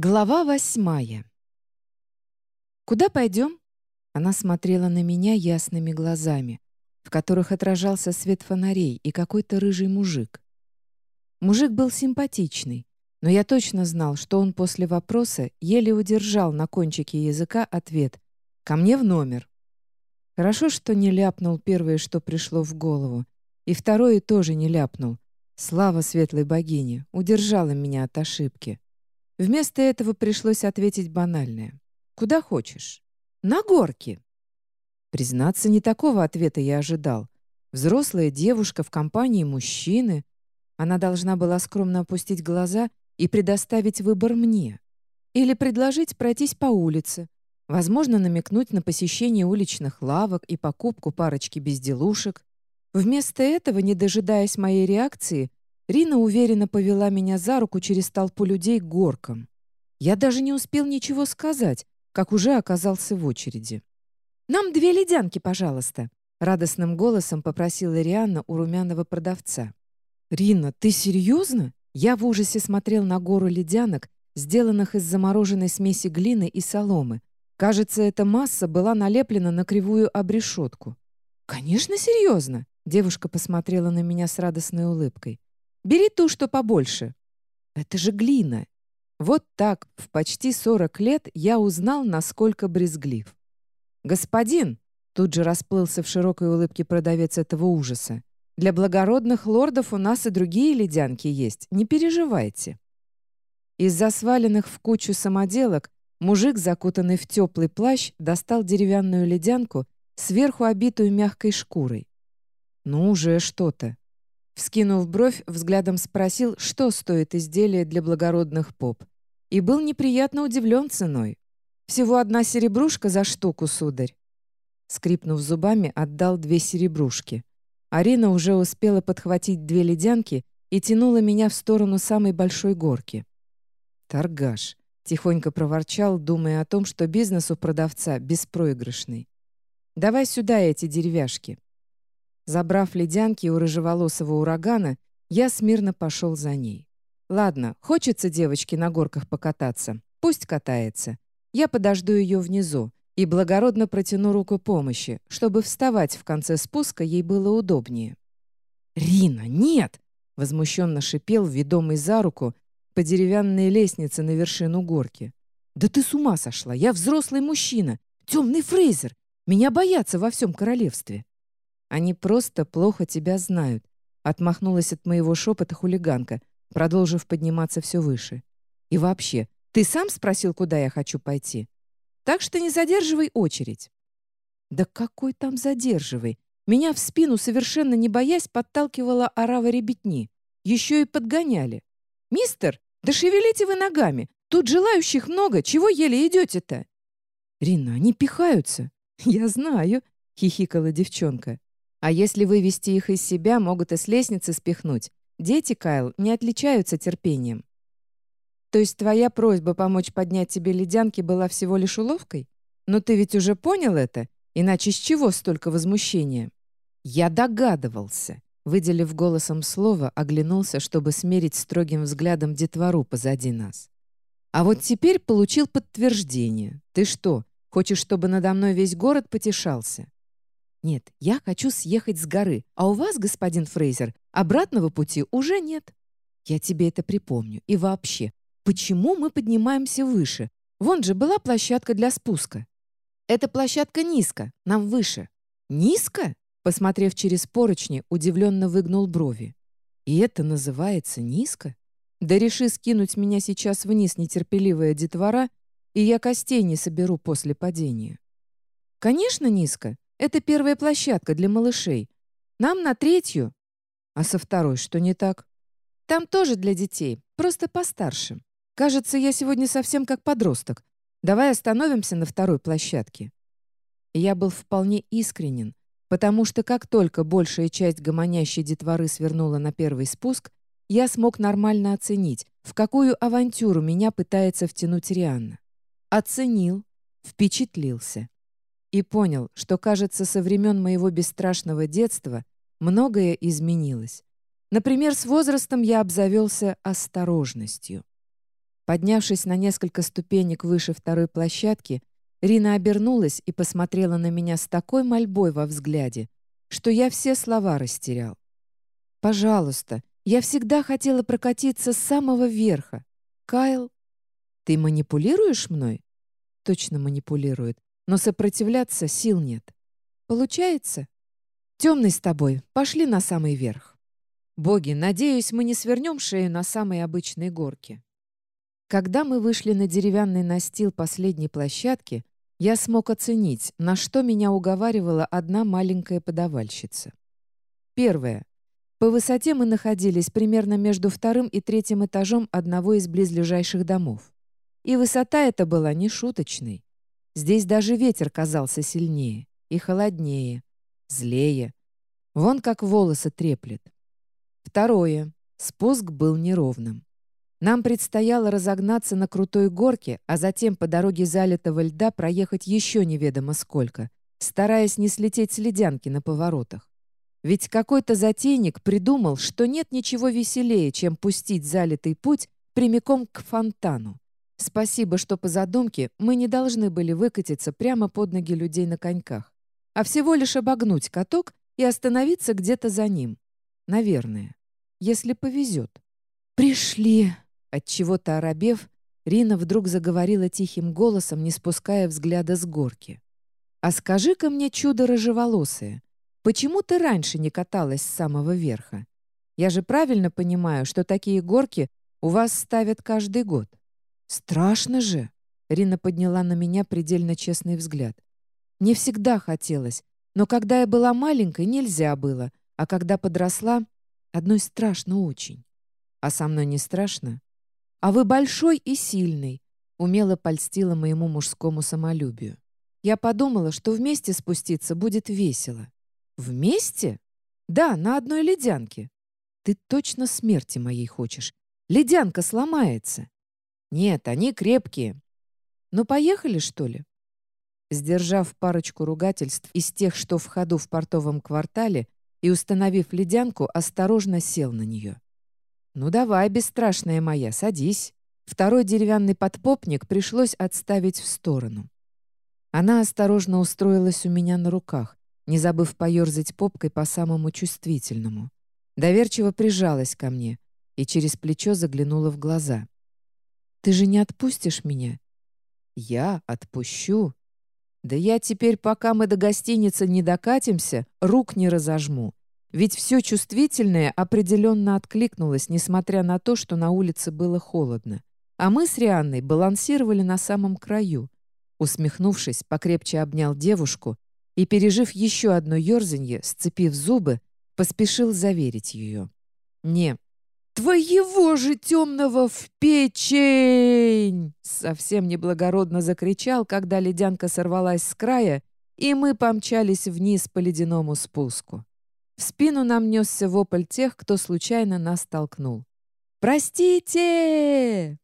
Глава восьмая. «Куда пойдем?» Она смотрела на меня ясными глазами, в которых отражался свет фонарей и какой-то рыжий мужик. Мужик был симпатичный, но я точно знал, что он после вопроса еле удержал на кончике языка ответ «Ко мне в номер». Хорошо, что не ляпнул первое, что пришло в голову, и второе тоже не ляпнул. Слава светлой богине, удержала меня от ошибки. Вместо этого пришлось ответить банальное. «Куда хочешь?» «На горке». Признаться, не такого ответа я ожидал. Взрослая девушка в компании мужчины. Она должна была скромно опустить глаза и предоставить выбор мне. Или предложить пройтись по улице, возможно, намекнуть на посещение уличных лавок и покупку парочки безделушек. Вместо этого, не дожидаясь моей реакции, Рина уверенно повела меня за руку через толпу людей к горкам. Я даже не успел ничего сказать, как уже оказался в очереди. «Нам две ледянки, пожалуйста», — радостным голосом попросила Рианна у румяного продавца. «Рина, ты серьезно?» Я в ужасе смотрел на гору ледянок, сделанных из замороженной смеси глины и соломы. Кажется, эта масса была налеплена на кривую обрешетку. «Конечно, серьезно!» Девушка посмотрела на меня с радостной улыбкой. Бери ту, что побольше. Это же глина. Вот так в почти 40 лет я узнал, насколько брезглив. «Господин!» — тут же расплылся в широкой улыбке продавец этого ужаса. «Для благородных лордов у нас и другие ледянки есть, не переживайте». Из-за сваленных в кучу самоделок мужик, закутанный в теплый плащ, достал деревянную ледянку, сверху обитую мягкой шкурой. «Ну, уже что-то. Вскинув бровь, взглядом спросил, что стоит изделие для благородных поп. И был неприятно удивлен ценой. «Всего одна серебрушка за штуку, сударь». Скрипнув зубами, отдал две серебрушки. Арина уже успела подхватить две ледянки и тянула меня в сторону самой большой горки. «Торгаш», — тихонько проворчал, думая о том, что бизнес у продавца беспроигрышный. «Давай сюда эти деревяшки». Забрав ледянки у рыжеволосого урагана, я смирно пошел за ней. Ладно, хочется девочке на горках покататься. Пусть катается. Я подожду ее внизу и благородно протяну руку помощи, чтобы вставать в конце спуска ей было удобнее. «Рина, нет!» — возмущенно шипел, ведомый за руку, по деревянной лестнице на вершину горки. «Да ты с ума сошла! Я взрослый мужчина! Темный Фрейзер! Меня боятся во всем королевстве!» Они просто плохо тебя знают», — отмахнулась от моего шепота хулиганка, продолжив подниматься все выше. «И вообще, ты сам спросил, куда я хочу пойти? Так что не задерживай очередь». «Да какой там задерживай? Меня в спину, совершенно не боясь, подталкивала орава ребятни. Еще и подгоняли. «Мистер, да шевелите вы ногами! Тут желающих много, чего еле идете-то?» «Рина, они пихаются!» «Я знаю», — хихикала девчонка. А если вывести их из себя, могут и с лестницы спихнуть. Дети, Кайл, не отличаются терпением. То есть твоя просьба помочь поднять тебе ледянки была всего лишь уловкой? Но ты ведь уже понял это? Иначе с чего столько возмущения? Я догадывался. Выделив голосом слово, оглянулся, чтобы смерить строгим взглядом детвору позади нас. А вот теперь получил подтверждение. Ты что, хочешь, чтобы надо мной весь город потешался? Нет, я хочу съехать с горы, а у вас, господин Фрейзер, обратного пути уже нет. Я тебе это припомню. И вообще, почему мы поднимаемся выше? Вон же была площадка для спуска. Эта площадка низко, нам выше. Низко? Посмотрев через поручни, удивленно выгнул брови. И это называется низко? Да реши скинуть меня сейчас вниз нетерпеливая детвора, и я костей не соберу после падения. Конечно, низко. Это первая площадка для малышей. Нам на третью. А со второй что не так? Там тоже для детей, просто постарше. Кажется, я сегодня совсем как подросток. Давай остановимся на второй площадке. Я был вполне искренен, потому что как только большая часть гомонящей детворы свернула на первый спуск, я смог нормально оценить, в какую авантюру меня пытается втянуть Рианна. Оценил, впечатлился и понял, что, кажется, со времен моего бесстрашного детства многое изменилось. Например, с возрастом я обзавелся осторожностью. Поднявшись на несколько ступенек выше второй площадки, Рина обернулась и посмотрела на меня с такой мольбой во взгляде, что я все слова растерял. «Пожалуйста, я всегда хотела прокатиться с самого верха. Кайл, ты манипулируешь мной?» Точно манипулирует, но сопротивляться сил нет. «Получается?» «Темный с тобой, пошли на самый верх». «Боги, надеюсь, мы не свернем шею на самой обычной горке». Когда мы вышли на деревянный настил последней площадки, я смог оценить, на что меня уговаривала одна маленькая подавальщица. Первое. По высоте мы находились примерно между вторым и третьим этажом одного из близлежащих домов. И высота эта была не шуточной. Здесь даже ветер казался сильнее и холоднее, злее. Вон как волосы треплет. Второе. Спуск был неровным. Нам предстояло разогнаться на крутой горке, а затем по дороге залитого льда проехать еще неведомо сколько, стараясь не слететь с ледянки на поворотах. Ведь какой-то затейник придумал, что нет ничего веселее, чем пустить залитый путь прямиком к фонтану. Спасибо, что по задумке мы не должны были выкатиться прямо под ноги людей на коньках, а всего лишь обогнуть каток и остановиться где-то за ним. Наверное. Если повезет. «Пришли!» От чего-то оробев, Рина вдруг заговорила тихим голосом, не спуская взгляда с горки. «А скажи-ка мне, чудо рыжеволосое, почему ты раньше не каталась с самого верха? Я же правильно понимаю, что такие горки у вас ставят каждый год». «Страшно же!» — Рина подняла на меня предельно честный взгляд. «Не всегда хотелось, но когда я была маленькой, нельзя было, а когда подросла, одной страшно очень. А со мной не страшно?» «А вы большой и сильный», — умело польстила моему мужскому самолюбию. Я подумала, что вместе спуститься будет весело. «Вместе? Да, на одной ледянке. Ты точно смерти моей хочешь. Ледянка сломается». «Нет, они крепкие». «Ну, поехали, что ли?» Сдержав парочку ругательств из тех, что в ходу в портовом квартале, и установив ледянку, осторожно сел на нее. «Ну давай, бесстрашная моя, садись». Второй деревянный подпопник пришлось отставить в сторону. Она осторожно устроилась у меня на руках, не забыв поерзать попкой по самому чувствительному. Доверчиво прижалась ко мне и через плечо заглянула в глаза. «Ты же не отпустишь меня?» «Я отпущу?» «Да я теперь, пока мы до гостиницы не докатимся, рук не разожму. Ведь все чувствительное определенно откликнулось, несмотря на то, что на улице было холодно. А мы с Рианной балансировали на самом краю. Усмехнувшись, покрепче обнял девушку и, пережив еще одно ерзанье, сцепив зубы, поспешил заверить ее. «Не, твоего же темного в печень!» Совсем неблагородно закричал, когда ледянка сорвалась с края, и мы помчались вниз по ледяному спуску. В спину нам несся вопль тех, кто случайно нас толкнул. «Простите!»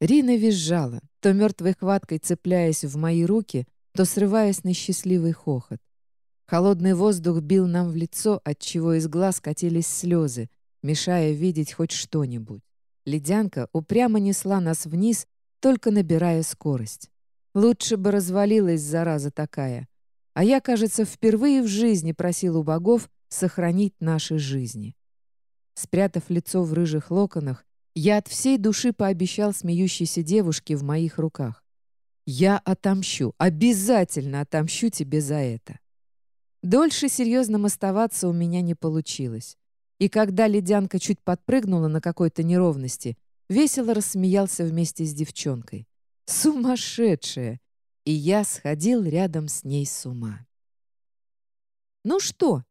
Рина визжала, то мертвой хваткой цепляясь в мои руки, то срываясь на счастливый хохот. Холодный воздух бил нам в лицо, отчего из глаз катились слезы, мешая видеть хоть что-нибудь. Ледянка упрямо несла нас вниз, только набирая скорость. Лучше бы развалилась зараза такая. А я, кажется, впервые в жизни просил у богов сохранить наши жизни. Спрятав лицо в рыжих локонах, я от всей души пообещал смеющейся девушке в моих руках. «Я отомщу, обязательно отомщу тебе за это». Дольше серьезным оставаться у меня не получилось. И когда ледянка чуть подпрыгнула на какой-то неровности, весело рассмеялся вместе с девчонкой. Сумасшедшая! И я сходил рядом с ней с ума. «Ну что?»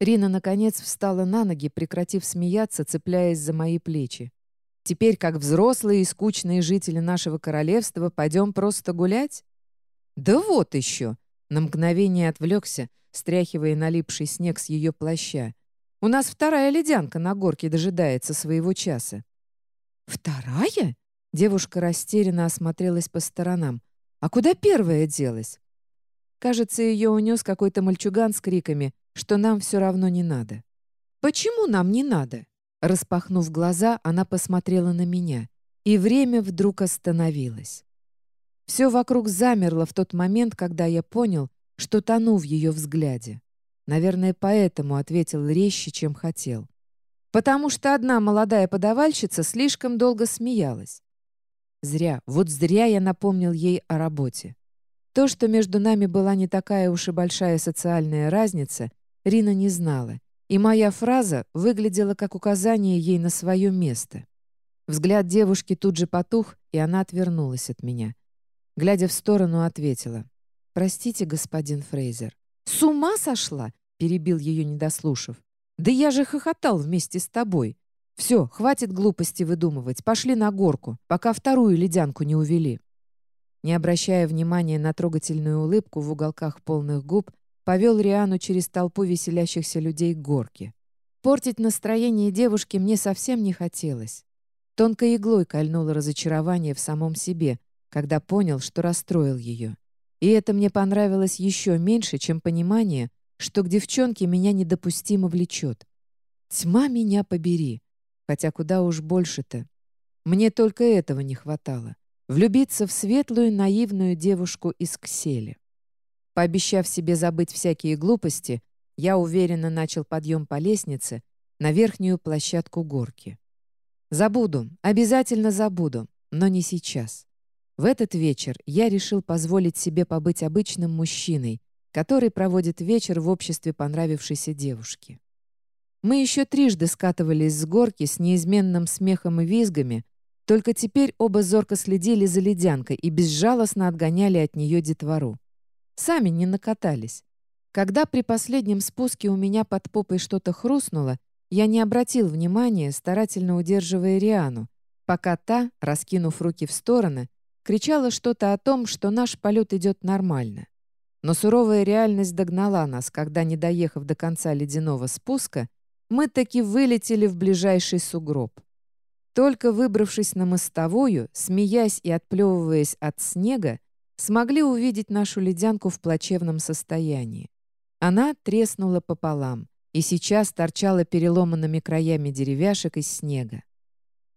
Рина, наконец, встала на ноги, прекратив смеяться, цепляясь за мои плечи. «Теперь, как взрослые и скучные жители нашего королевства, пойдем просто гулять?» «Да вот еще!» На мгновение отвлекся, стряхивая налипший снег с ее плаща. «У нас вторая ледянка на горке дожидается своего часа». «Вторая?» Девушка растерянно осмотрелась по сторонам. «А куда первая делась?» Кажется, ее унес какой-то мальчуган с криками что нам все равно не надо. «Почему нам не надо?» Распахнув глаза, она посмотрела на меня. и время вдруг остановилось. Все вокруг замерло в тот момент, когда я понял, что тону в ее взгляде. Наверное, поэтому ответил резче, чем хотел. Потому что одна молодая подавальщица слишком долго смеялась. Зря, вот зря я напомнил ей о работе. То, что между нами была не такая уж и большая социальная разница, Рина не знала, и моя фраза выглядела как указание ей на свое место. Взгляд девушки тут же потух, и она отвернулась от меня. Глядя в сторону, ответила. «Простите, господин Фрейзер». «С ума сошла?» — перебил ее, не дослушав. «Да я же хохотал вместе с тобой. Все, хватит глупости выдумывать. Пошли на горку, пока вторую ледянку не увели». Не обращая внимания на трогательную улыбку в уголках полных губ, повел Риану через толпу веселящихся людей к горке. Портить настроение девушки мне совсем не хотелось. Тонкой иглой кольнуло разочарование в самом себе, когда понял, что расстроил ее. И это мне понравилось еще меньше, чем понимание, что к девчонке меня недопустимо влечет. Тьма меня побери. Хотя куда уж больше-то. Мне только этого не хватало. Влюбиться в светлую, наивную девушку из Ксели. Пообещав себе забыть всякие глупости, я уверенно начал подъем по лестнице на верхнюю площадку горки. Забуду, обязательно забуду, но не сейчас. В этот вечер я решил позволить себе побыть обычным мужчиной, который проводит вечер в обществе понравившейся девушки. Мы еще трижды скатывались с горки с неизменным смехом и визгами, только теперь оба зорко следили за ледянкой и безжалостно отгоняли от нее детвору. Сами не накатались. Когда при последнем спуске у меня под попой что-то хрустнуло, я не обратил внимания, старательно удерживая Риану, пока та, раскинув руки в стороны, кричала что-то о том, что наш полет идет нормально. Но суровая реальность догнала нас, когда, не доехав до конца ледяного спуска, мы таки вылетели в ближайший сугроб. Только выбравшись на мостовую, смеясь и отплевываясь от снега, смогли увидеть нашу ледянку в плачевном состоянии. Она треснула пополам, и сейчас торчала переломанными краями деревяшек из снега.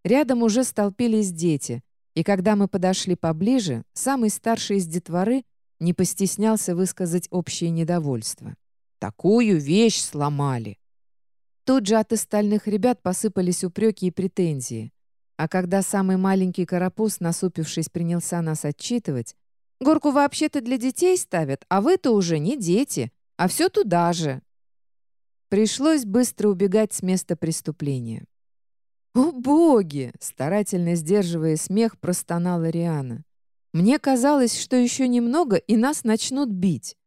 Рядом уже столпились дети, и когда мы подошли поближе, самый старший из детворы не постеснялся высказать общее недовольство. «Такую вещь сломали!» Тут же от остальных ребят посыпались упреки и претензии. А когда самый маленький карапуз, насупившись, принялся нас отчитывать, «Горку вообще-то для детей ставят, а вы-то уже не дети, а все туда же, Пришлось быстро убегать с места преступления. «О, боги!» — старательно сдерживая смех, простонала Риана. «Мне казалось, что еще немного, и нас начнут бить».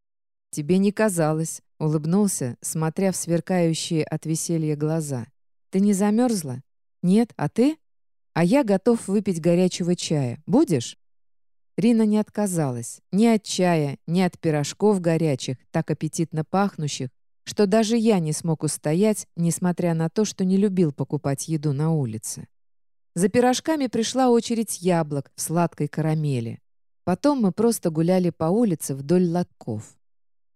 «Тебе не казалось», — улыбнулся, смотря в сверкающие от веселья глаза. «Ты не замерзла?» «Нет, а ты?» «А я готов выпить горячего чая. Будешь?» Рина не отказалась. Ни от чая, ни от пирожков горячих, так аппетитно пахнущих, что даже я не смог устоять, несмотря на то, что не любил покупать еду на улице. За пирожками пришла очередь яблок в сладкой карамели. Потом мы просто гуляли по улице вдоль лотков.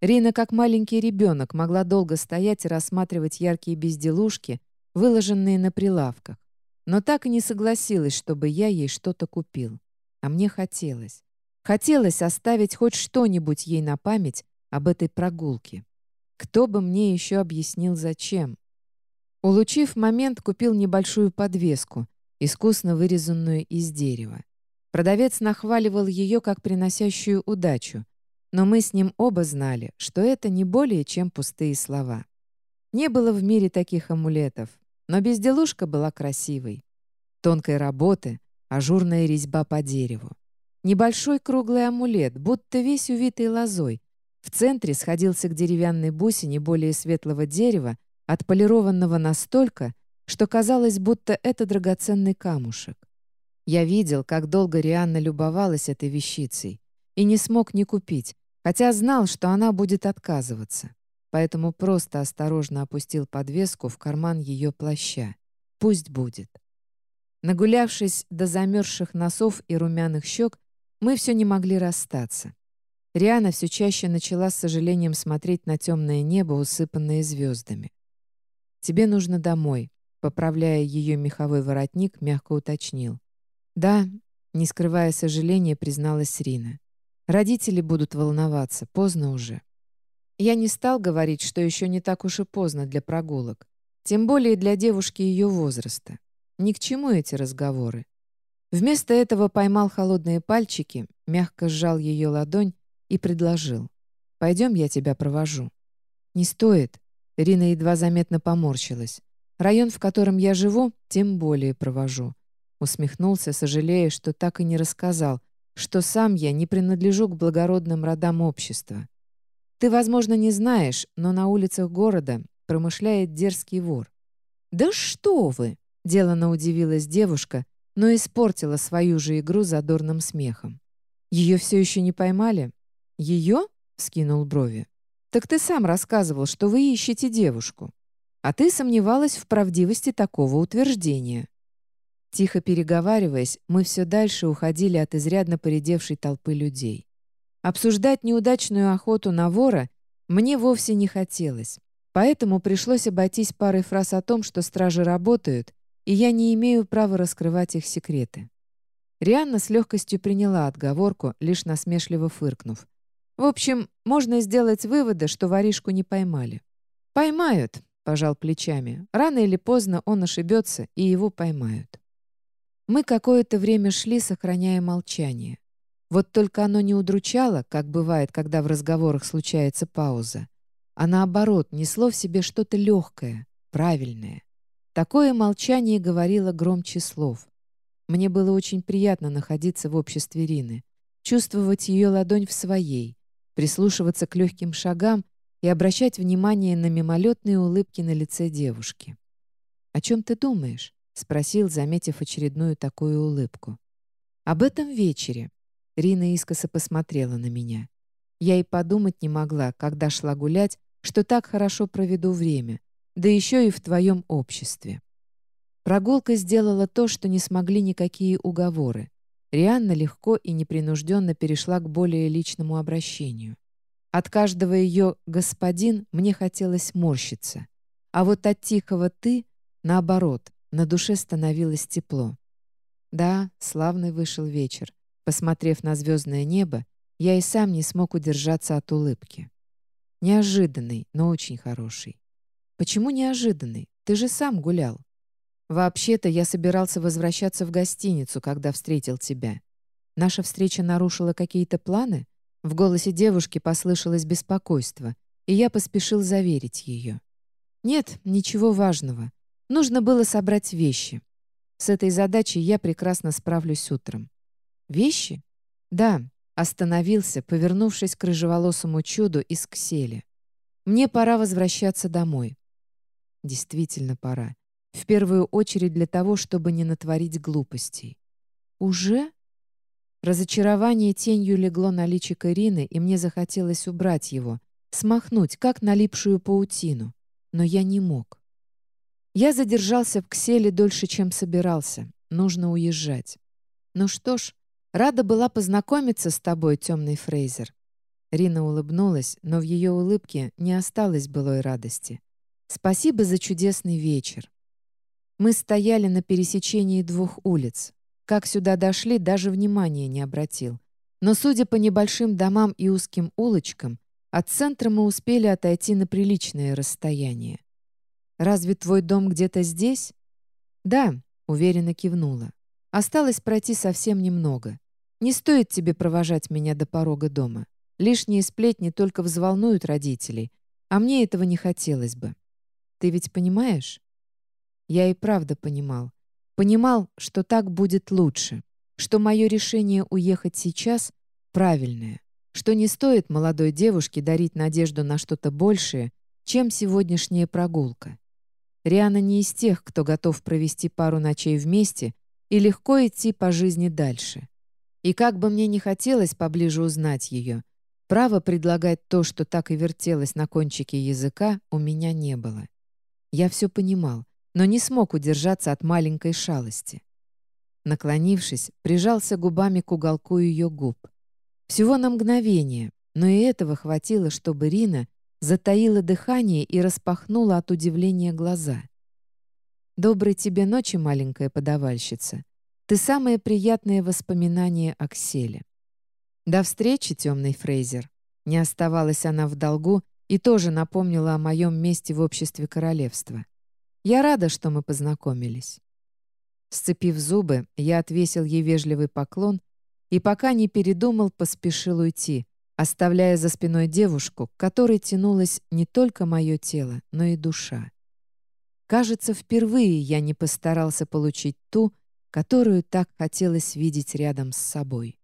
Рина, как маленький ребенок, могла долго стоять и рассматривать яркие безделушки, выложенные на прилавках, но так и не согласилась, чтобы я ей что-то купил. А мне хотелось. Хотелось оставить хоть что-нибудь ей на память об этой прогулке. Кто бы мне еще объяснил, зачем? Улучив момент, купил небольшую подвеску, искусно вырезанную из дерева. Продавец нахваливал ее как приносящую удачу, но мы с ним оба знали, что это не более чем пустые слова. Не было в мире таких амулетов, но безделушка была красивой. Тонкой работы, ажурная резьба по дереву. Небольшой круглый амулет, будто весь увитый лозой, в центре сходился к деревянной бусине более светлого дерева, отполированного настолько, что казалось, будто это драгоценный камушек. Я видел, как долго Рианна любовалась этой вещицей, и не смог не купить, хотя знал, что она будет отказываться. Поэтому просто осторожно опустил подвеску в карман ее плаща. Пусть будет. Нагулявшись до замерзших носов и румяных щек, мы все не могли расстаться. Риана все чаще начала с сожалением смотреть на темное небо, усыпанное звездами. «Тебе нужно домой», — поправляя ее меховой воротник, мягко уточнил. «Да», — не скрывая сожаления, призналась Рина. «Родители будут волноваться, поздно уже». Я не стал говорить, что еще не так уж и поздно для прогулок. Тем более для девушки ее возраста. Ни к чему эти разговоры. Вместо этого поймал холодные пальчики, мягко сжал ее ладонь и предложил. «Пойдем, я тебя провожу». «Не стоит». Рина едва заметно поморщилась. «Район, в котором я живу, тем более провожу». Усмехнулся, сожалея, что так и не рассказал, что сам я не принадлежу к благородным родам общества. Ты, возможно, не знаешь, но на улицах города промышляет дерзкий вор. «Да что вы!» — делано удивилась девушка, но испортила свою же игру задорным смехом. «Ее все еще не поймали?» «Ее?» — скинул брови. «Так ты сам рассказывал, что вы ищете девушку. А ты сомневалась в правдивости такого утверждения». Тихо переговариваясь, мы все дальше уходили от изрядно поредевшей толпы людей. Обсуждать неудачную охоту на вора мне вовсе не хотелось, поэтому пришлось обойтись парой фраз о том, что стражи работают, и я не имею права раскрывать их секреты. Рианна с легкостью приняла отговорку, лишь насмешливо фыркнув. В общем, можно сделать выводы, что воришку не поймали. «Поймают», — пожал плечами. «Рано или поздно он ошибется, и его поймают». Мы какое-то время шли, сохраняя молчание. Вот только оно не удручало, как бывает, когда в разговорах случается пауза, а наоборот несло в себе что-то легкое, правильное. Такое молчание говорило громче слов. Мне было очень приятно находиться в обществе Рины, чувствовать ее ладонь в своей, прислушиваться к легким шагам и обращать внимание на мимолетные улыбки на лице девушки. «О чем ты думаешь?» — спросил, заметив очередную такую улыбку. «Об этом вечере». Рина искоса посмотрела на меня. Я и подумать не могла, когда шла гулять, что так хорошо проведу время, да еще и в твоем обществе. Прогулка сделала то, что не смогли никакие уговоры. Рианна легко и непринужденно перешла к более личному обращению. От каждого ее «господин» мне хотелось морщиться. А вот от тихого «ты» наоборот, на душе становилось тепло. Да, славный вышел вечер. Посмотрев на звездное небо, я и сам не смог удержаться от улыбки. Неожиданный, но очень хороший. Почему неожиданный? Ты же сам гулял. Вообще-то я собирался возвращаться в гостиницу, когда встретил тебя. Наша встреча нарушила какие-то планы? В голосе девушки послышалось беспокойство, и я поспешил заверить ее. Нет, ничего важного. Нужно было собрать вещи. С этой задачей я прекрасно справлюсь утром. Вещи? Да, остановился, повернувшись к рыжеволосому чуду из Ксели. Мне пора возвращаться домой. Действительно пора. В первую очередь для того, чтобы не натворить глупостей. Уже? Разочарование тенью легло на личико Ирины, и мне захотелось убрать его, смахнуть, как налипшую паутину. Но я не мог. Я задержался в Кселе дольше, чем собирался. Нужно уезжать. Ну что ж, рада была познакомиться с тобой, темный Фрейзер. Рина улыбнулась, но в ее улыбке не осталось былой радости. Спасибо за чудесный вечер. Мы стояли на пересечении двух улиц. Как сюда дошли, даже внимания не обратил. Но, судя по небольшим домам и узким улочкам, от центра мы успели отойти на приличное расстояние. «Разве твой дом где-то здесь?» «Да», — уверенно кивнула. «Осталось пройти совсем немного. Не стоит тебе провожать меня до порога дома. Лишние сплетни только взволнуют родителей, а мне этого не хотелось бы. Ты ведь понимаешь? Я и правда понимал. Понимал, что так будет лучше, что мое решение уехать сейчас правильное, что не стоит молодой девушке дарить надежду на что-то большее, чем сегодняшняя прогулка. Риана не из тех, кто готов провести пару ночей вместе и легко идти по жизни дальше. И как бы мне не хотелось поближе узнать ее, права предлагать то, что так и вертелось на кончике языка, у меня не было. Я все понимал, но не смог удержаться от маленькой шалости. Наклонившись, прижался губами к уголку ее губ. Всего на мгновение, но и этого хватило, чтобы Рина затаила дыхание и распахнула от удивления глаза. «Доброй тебе ночи, маленькая подавальщица. Ты самое приятное воспоминание о Кселе. До встречи, темный Фрейзер. Не оставалась она в долгу и тоже напомнила о моем месте в обществе королевства. Я рада, что мы познакомились. Сцепив зубы, я отвесил ей вежливый поклон и, пока не передумал, поспешил уйти, оставляя за спиной девушку, к которой тянулось не только мое тело, но и душа. Кажется, впервые я не постарался получить ту, которую так хотелось видеть рядом с собой.